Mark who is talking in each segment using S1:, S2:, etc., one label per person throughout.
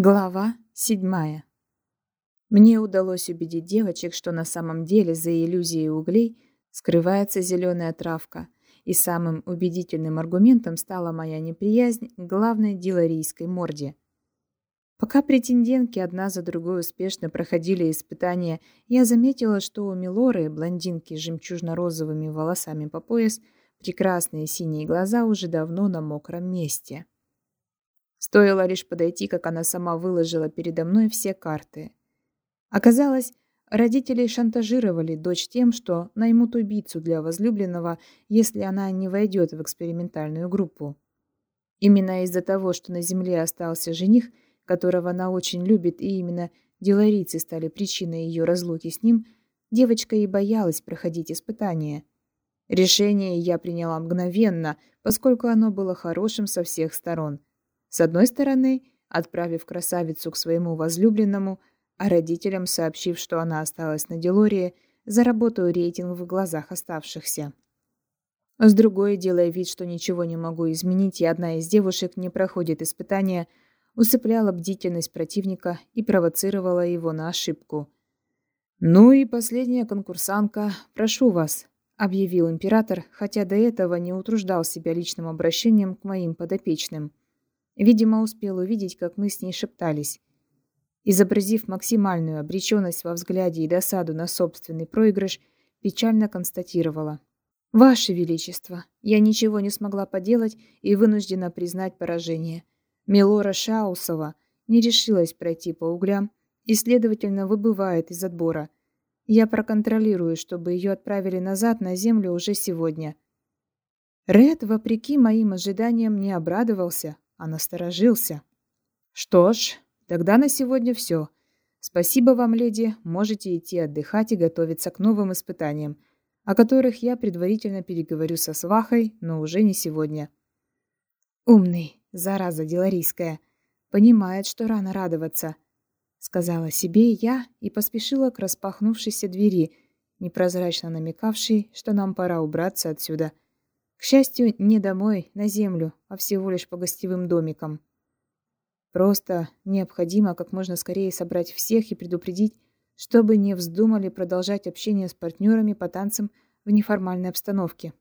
S1: Глава седьмая. Мне удалось убедить девочек, что на самом деле за иллюзией углей скрывается зеленая травка, и самым убедительным аргументом стала моя неприязнь к главной диларийской морде. Пока претендентки одна за другой успешно проходили испытания, я заметила, что у Милоры, блондинки с жемчужно-розовыми волосами по пояс, прекрасные синие глаза уже давно на мокром месте. Стоило лишь подойти, как она сама выложила передо мной все карты. Оказалось, родители шантажировали дочь тем, что наймут убийцу для возлюбленного, если она не войдет в экспериментальную группу. Именно из-за того, что на земле остался жених, которого она очень любит, и именно деларицы стали причиной ее разлуки с ним, девочка и боялась проходить испытания. Решение я приняла мгновенно, поскольку оно было хорошим со всех сторон – с одной стороны, отправив красавицу к своему возлюбленному, а родителям сообщив, что она осталась на Делории, заработаю рейтинг в глазах оставшихся. С другой, делая вид, что ничего не могу изменить, и одна из девушек не проходит испытания, усыпляла бдительность противника и провоцировала его на ошибку. «Ну и последняя конкурсантка, прошу вас», — объявил император, хотя до этого не утруждал себя личным обращением к моим подопечным. Видимо, успел увидеть, как мы с ней шептались. Изобразив максимальную обреченность во взгляде и досаду на собственный проигрыш, печально констатировала. «Ваше Величество, я ничего не смогла поделать и вынуждена признать поражение. Милора Шаусова не решилась пройти по углям и, следовательно, выбывает из отбора. Я проконтролирую, чтобы ее отправили назад на землю уже сегодня». Ред, вопреки моим ожиданиям, не обрадовался, а насторожился. «Что ж, тогда на сегодня все. Спасибо вам, леди, можете идти отдыхать и готовиться к новым испытаниям, о которых я предварительно переговорю со свахой, но уже не сегодня». «Умный, зараза деларийская, понимает, что рано радоваться», — сказала себе я и поспешила к распахнувшейся двери, непрозрачно намекавшей, что нам пора убраться отсюда — к счастью, не домой, на землю, а всего лишь по гостевым домикам. Просто необходимо как можно скорее собрать всех и предупредить, чтобы не вздумали продолжать общение с партнерами по танцам в неформальной обстановке.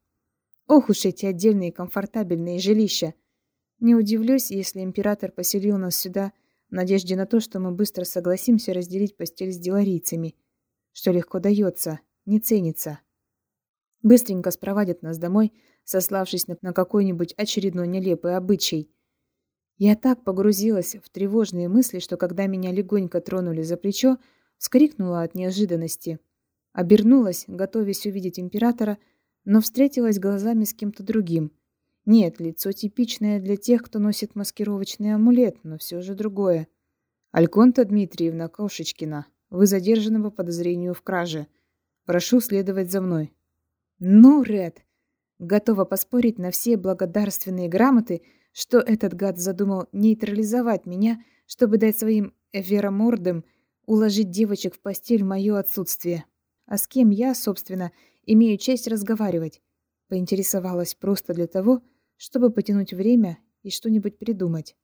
S1: Ох уж эти отдельные комфортабельные жилища! Не удивлюсь, если император поселил нас сюда в надежде на то, что мы быстро согласимся разделить постель с деларийцами, что легко дается, не ценится. Быстренько спровадят нас домой, сославшись на, какой-нибудь очередной нелепый обычай. Я так погрузилась в тревожные мысли, что когда меня легонько тронули за плечо, вскрикнула от неожиданности. Обернулась, готовясь увидеть императора, но встретилась глазами с кем-то другим. Нет, лицо типичное для тех, кто носит маскировочный амулет, но все же другое. Альконта Дмитриевна Кошечкина, вы задержаны по подозрению в краже. Прошу следовать за мной. Ну, Ред, Готова поспорить на все благодарственные грамоты, что этот гад задумал нейтрализовать меня, чтобы дать своим веромордам уложить девочек в постель в мое отсутствие. А с кем я, собственно, имею честь разговаривать? Поинтересовалась просто для того, чтобы потянуть время и что-нибудь придумать.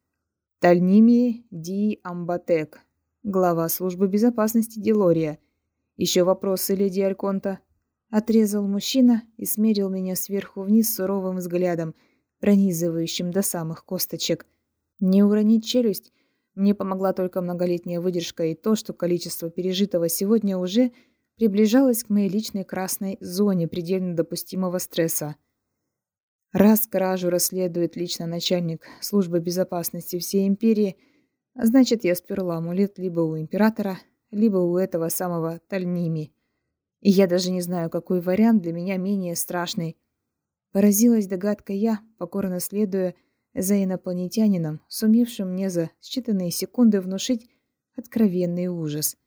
S1: Тальними Ди Амбатек, глава службы безопасности Делория. Еще вопросы, леди Альконта? Отрезал мужчина и смерил меня сверху вниз суровым взглядом, пронизывающим до самых косточек. Не уронить челюсть мне помогла только многолетняя выдержка и то, что количество пережитого сегодня уже приближалось к моей личной красной зоне предельно допустимого стресса. Раз кражу расследует лично начальник службы безопасности всей империи, значит, я сперла амулет либо у императора, либо у этого самого Тальними. И я даже не знаю, какой вариант для меня менее страшный. Поразилась догадка я, покорно следуя за инопланетянином, сумевшим мне за считанные секунды внушить откровенный ужас.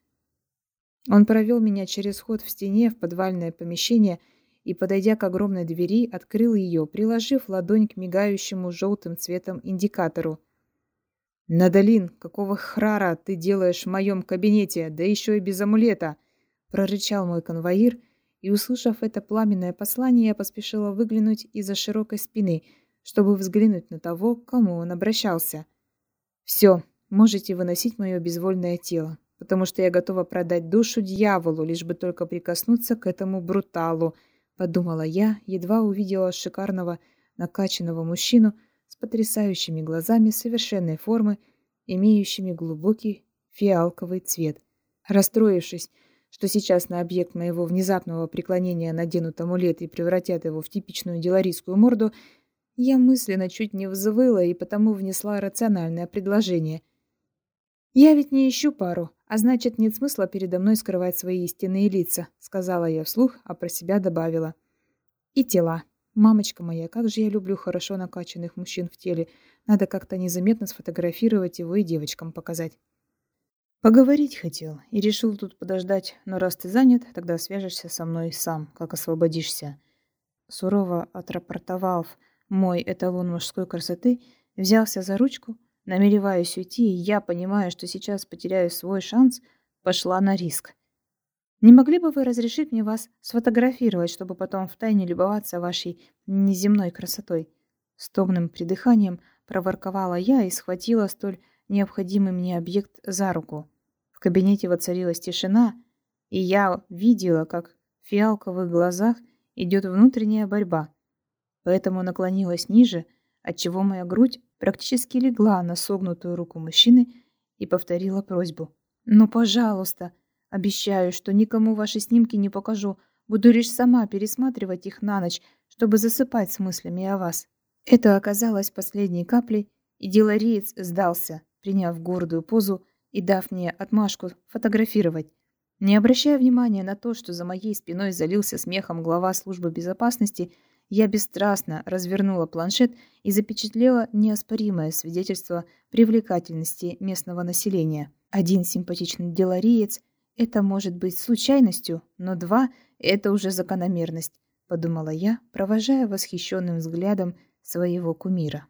S1: Он провел меня через ход в стене в подвальное помещение и, подойдя к огромной двери, открыл ее, приложив ладонь к мигающему желтым цветом индикатору. «Надалин, какого храра ты делаешь в моем кабинете, да еще и без амулета?» Прорычал мой конвоир, и, услышав это пламенное послание, я поспешила выглянуть из-за широкой спины, чтобы взглянуть на того, к кому он обращался. «Все, можете выносить мое безвольное тело, потому что я готова продать душу дьяволу, лишь бы только прикоснуться к этому бруталу, подумала я, едва увидела шикарного накачанного мужчину с потрясающими глазами совершенной формы, имеющими глубокий фиалковый цвет. Расстроившись, что сейчас на объект моего внезапного преклонения наденут амулет и превратят его в типичную деларийскую морду, я мысленно чуть не взвыла и потому внесла рациональное предложение. «Я ведь не ищу пару, а значит, нет смысла передо мной скрывать свои истинные лица», сказала я вслух, а про себя добавила. «И тела. Мамочка моя, как же я люблю хорошо накачанных мужчин в теле. Надо как-то незаметно сфотографировать его и девочкам показать». Поговорить хотел и решил тут подождать, но раз ты занят, тогда свяжешься со мной сам, как освободишься. Сурово отрапортовав мой эталон мужской красоты, взялся за ручку, намереваясь уйти, и я, понимая, что сейчас потеряю свой шанс, пошла на риск. Не могли бы вы разрешить мне вас сфотографировать, чтобы потом втайне любоваться вашей неземной красотой? С томным придыханием проворковала я и схватила столь необходимый мне объект за руку. В кабинете воцарилась тишина, и я видела, как в фиалковых глазах идет внутренняя борьба. Поэтому наклонилась ниже, отчего моя грудь практически легла на согнутую руку мужчины и повторила просьбу. «Ну, пожалуйста, обещаю, что никому ваши снимки не покажу, буду лишь сама пересматривать их на ночь, чтобы засыпать с мыслями о вас». Это оказалось последней каплей, и делариец сдался приняв гордую позу и дав мне отмашку фотографировать. Не обращая внимания на то, что за моей спиной залился смехом глава службы безопасности, я бесстрастно развернула планшет и запечатлела неоспоримое свидетельство привлекательности местного населения. Один симпатичный делариец — это может быть случайностью, но два — это уже закономерность, подумала я, провожая восхищенным взглядом своего кумира.